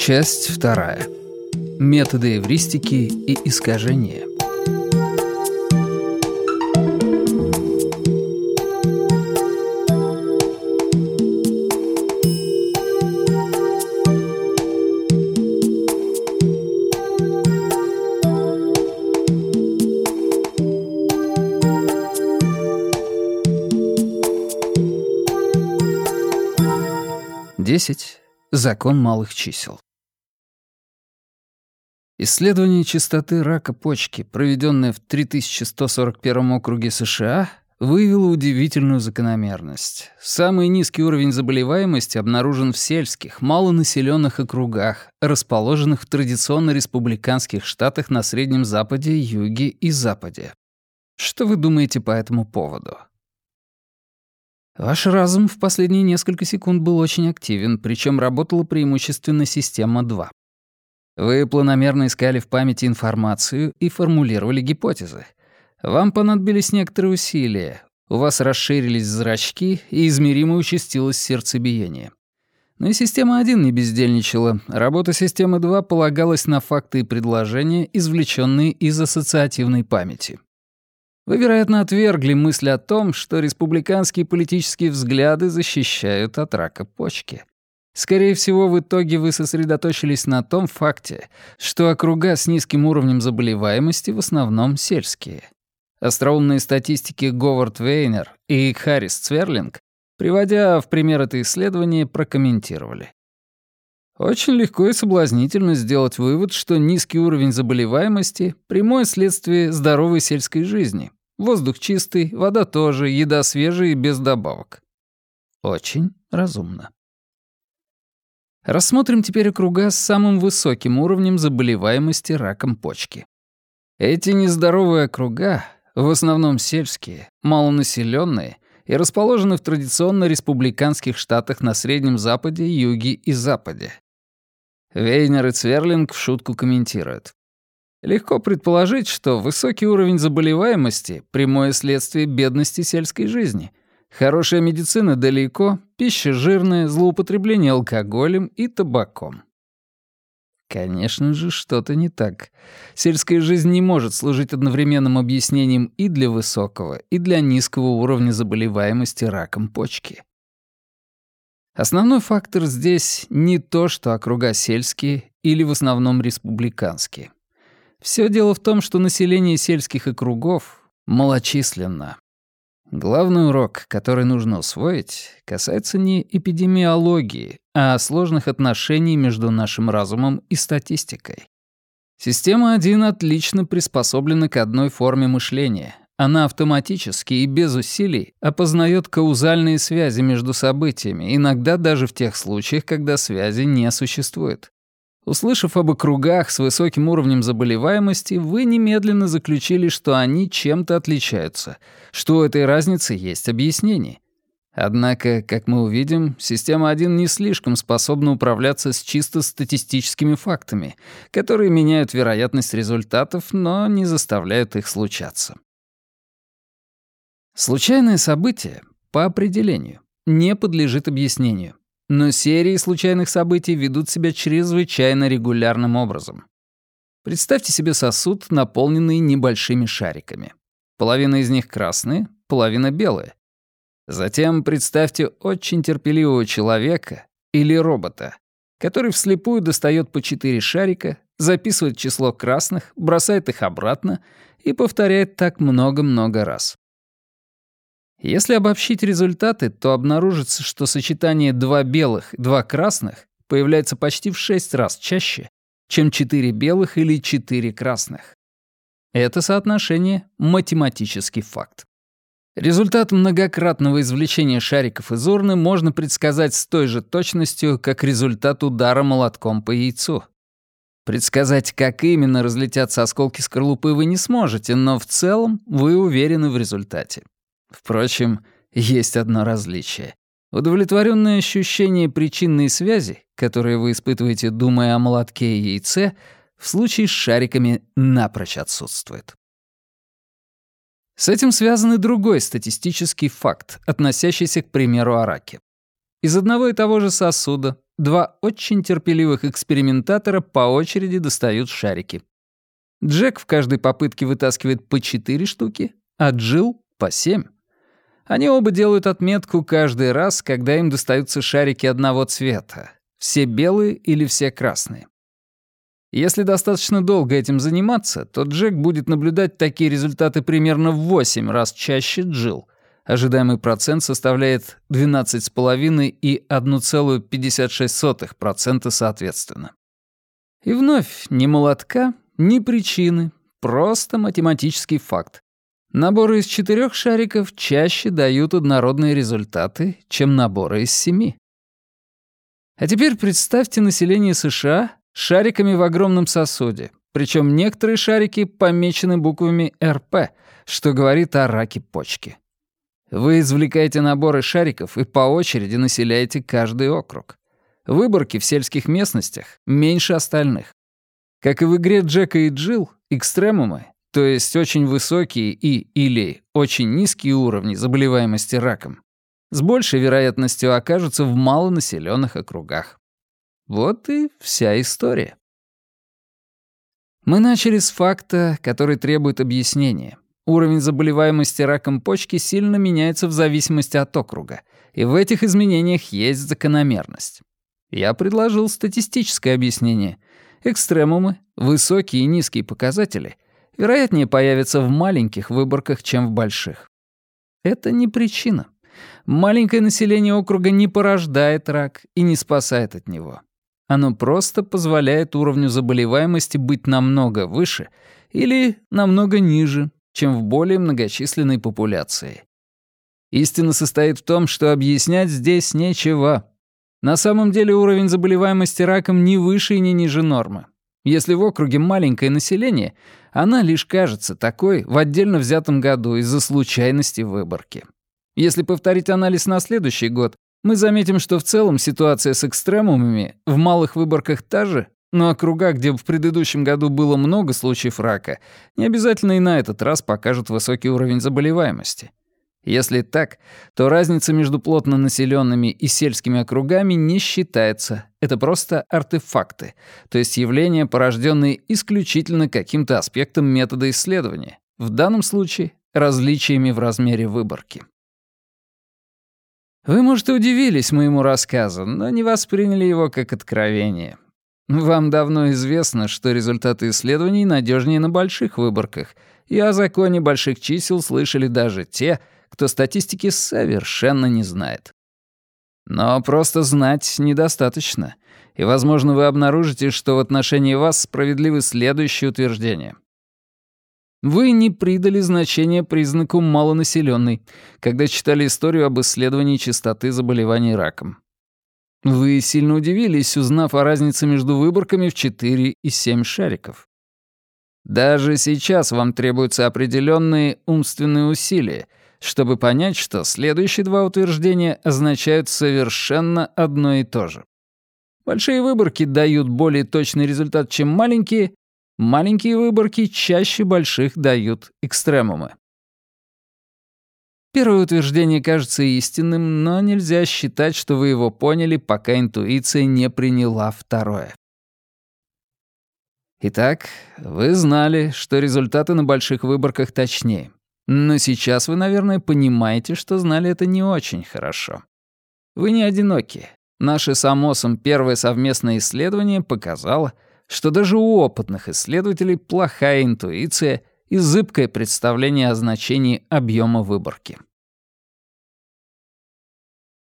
Часть вторая. Методы эвристики и искажения. Десять. Закон малых чисел. Исследование частоты рака почки, проведенное в 3141 округе США, выявило удивительную закономерность. Самый низкий уровень заболеваемости обнаружен в сельских, малонаселенных округах, расположенных в традиционно республиканских штатах на Среднем Западе, Юге и Западе. Что вы думаете по этому поводу? Ваш разум в последние несколько секунд был очень активен, причем работала преимущественно система 2. Вы планомерно искали в памяти информацию и формулировали гипотезы. Вам понадобились некоторые усилия. У вас расширились зрачки и измеримо участилось сердцебиение. Но и система 1 не бездельничала. Работа системы 2 полагалась на факты и предложения, извлеченные из ассоциативной памяти. Вы, вероятно, отвергли мысль о том, что республиканские политические взгляды защищают от рака почки. Скорее всего, в итоге вы сосредоточились на том факте, что округа с низким уровнем заболеваемости в основном сельские. Остроумные статистики Говард Вейнер и Харрис Цверлинг, приводя в пример это исследование, прокомментировали. Очень легко и соблазнительно сделать вывод, что низкий уровень заболеваемости — прямое следствие здоровой сельской жизни, Воздух чистый, вода тоже, еда свежая и без добавок. Очень разумно. Рассмотрим теперь округа с самым высоким уровнем заболеваемости раком почки. Эти нездоровые округа, в основном сельские, малонаселенные и расположены в традиционно республиканских штатах на Среднем Западе, Юге и Западе. Вейнер и Цверлинг в шутку комментируют. Легко предположить, что высокий уровень заболеваемости — прямое следствие бедности сельской жизни. Хорошая медицина далеко, пища жирная, злоупотребление алкоголем и табаком. Конечно же, что-то не так. Сельская жизнь не может служить одновременным объяснением и для высокого, и для низкого уровня заболеваемости раком почки. Основной фактор здесь не то, что округа сельские или в основном республиканские. Все дело в том, что население сельских округов малочисленно. Главный урок, который нужно усвоить, касается не эпидемиологии, а сложных отношений между нашим разумом и статистикой. Система 1 отлично приспособлена к одной форме мышления. Она автоматически и без усилий опознает каузальные связи между событиями, иногда даже в тех случаях, когда связи не существует. Услышав об округах с высоким уровнем заболеваемости, вы немедленно заключили, что они чем-то отличаются, что у этой разницы есть объяснение. Однако, как мы увидим, система 1 не слишком способна управляться с чисто статистическими фактами, которые меняют вероятность результатов, но не заставляют их случаться. Случайное событие, по определению, не подлежит объяснению. Но серии случайных событий ведут себя чрезвычайно регулярным образом. Представьте себе сосуд, наполненный небольшими шариками. Половина из них красные, половина белые. Затем представьте очень терпеливого человека или робота, который вслепую достает по четыре шарика, записывает число красных, бросает их обратно и повторяет так много-много раз. Если обобщить результаты, то обнаружится, что сочетание два белых, два красных появляется почти в шесть раз чаще, чем четыре белых или четыре красных. Это соотношение — математический факт. Результат многократного извлечения шариков из урны можно предсказать с той же точностью, как результат удара молотком по яйцу. Предсказать, как именно разлетятся осколки скорлупы, вы не сможете, но в целом вы уверены в результате. Впрочем, есть одно различие. Удовлетворенное ощущение причинной связи, которое вы испытываете, думая о молотке и яйце, в случае с шариками напрочь отсутствует. С этим связан и другой статистический факт, относящийся к примеру о раке. Из одного и того же сосуда два очень терпеливых экспериментатора по очереди достают шарики. Джек в каждой попытке вытаскивает по четыре штуки, а Джилл — по семь. Они оба делают отметку каждый раз, когда им достаются шарики одного цвета. Все белые или все красные. Если достаточно долго этим заниматься, то Джек будет наблюдать такие результаты примерно в 8 раз чаще Джилл. Ожидаемый процент составляет 12,5 и 1,56% соответственно. И вновь ни молотка, ни причины, просто математический факт. Наборы из четырех шариков чаще дают однородные результаты, чем наборы из семи. А теперь представьте население США шариками в огромном сосуде, причем некоторые шарики помечены буквами РП, что говорит о раке почки. Вы извлекаете наборы шариков и по очереди населяете каждый округ. Выборки в сельских местностях меньше остальных. Как и в игре Джека и Джилл, экстремумы, то есть очень высокие и или очень низкие уровни заболеваемости раком, с большей вероятностью окажутся в малонаселенных округах. Вот и вся история. Мы начали с факта, который требует объяснения. Уровень заболеваемости раком почки сильно меняется в зависимости от округа, и в этих изменениях есть закономерность. Я предложил статистическое объяснение. Экстремумы, высокие и низкие показатели, вероятнее появятся в маленьких выборках, чем в больших. Это не причина. Маленькое население округа не порождает рак и не спасает от него. Оно просто позволяет уровню заболеваемости быть намного выше или намного ниже, чем в более многочисленной популяции. Истина состоит в том, что объяснять здесь нечего. На самом деле уровень заболеваемости раком не выше и не ниже нормы. Если в округе маленькое население, она лишь кажется такой в отдельно взятом году из-за случайности выборки. Если повторить анализ на следующий год, мы заметим, что в целом ситуация с экстремумами в малых выборках та же, но округа, где в предыдущем году было много случаев рака, не обязательно и на этот раз покажут высокий уровень заболеваемости. Если так, то разница между плотно населенными и сельскими округами не считается. Это просто артефакты, то есть явления, порожденные исключительно каким-то аспектом метода исследования, в данном случае различиями в размере выборки. Вы, может, и удивились моему рассказу, но не восприняли его как откровение. Вам давно известно, что результаты исследований надежнее на больших выборках, и о законе больших чисел слышали даже те, кто статистики совершенно не знает. Но просто знать недостаточно, и, возможно, вы обнаружите, что в отношении вас справедливы следующие утверждения. Вы не придали значения признаку «малонаселённый», когда читали историю об исследовании частоты заболеваний раком. Вы сильно удивились, узнав о разнице между выборками в 4 и 7 шариков. Даже сейчас вам требуются определенные умственные усилия, чтобы понять, что следующие два утверждения означают совершенно одно и то же. Большие выборки дают более точный результат, чем маленькие, Маленькие выборки чаще больших дают экстремумы. Первое утверждение кажется истинным, но нельзя считать, что вы его поняли, пока интуиция не приняла второе. Итак, вы знали, что результаты на больших выборках точнее. Но сейчас вы, наверное, понимаете, что знали это не очень хорошо. Вы не одиноки. Наше с Амосом первое совместное исследование показало — что даже у опытных исследователей плохая интуиция и зыбкое представление о значении объема выборки.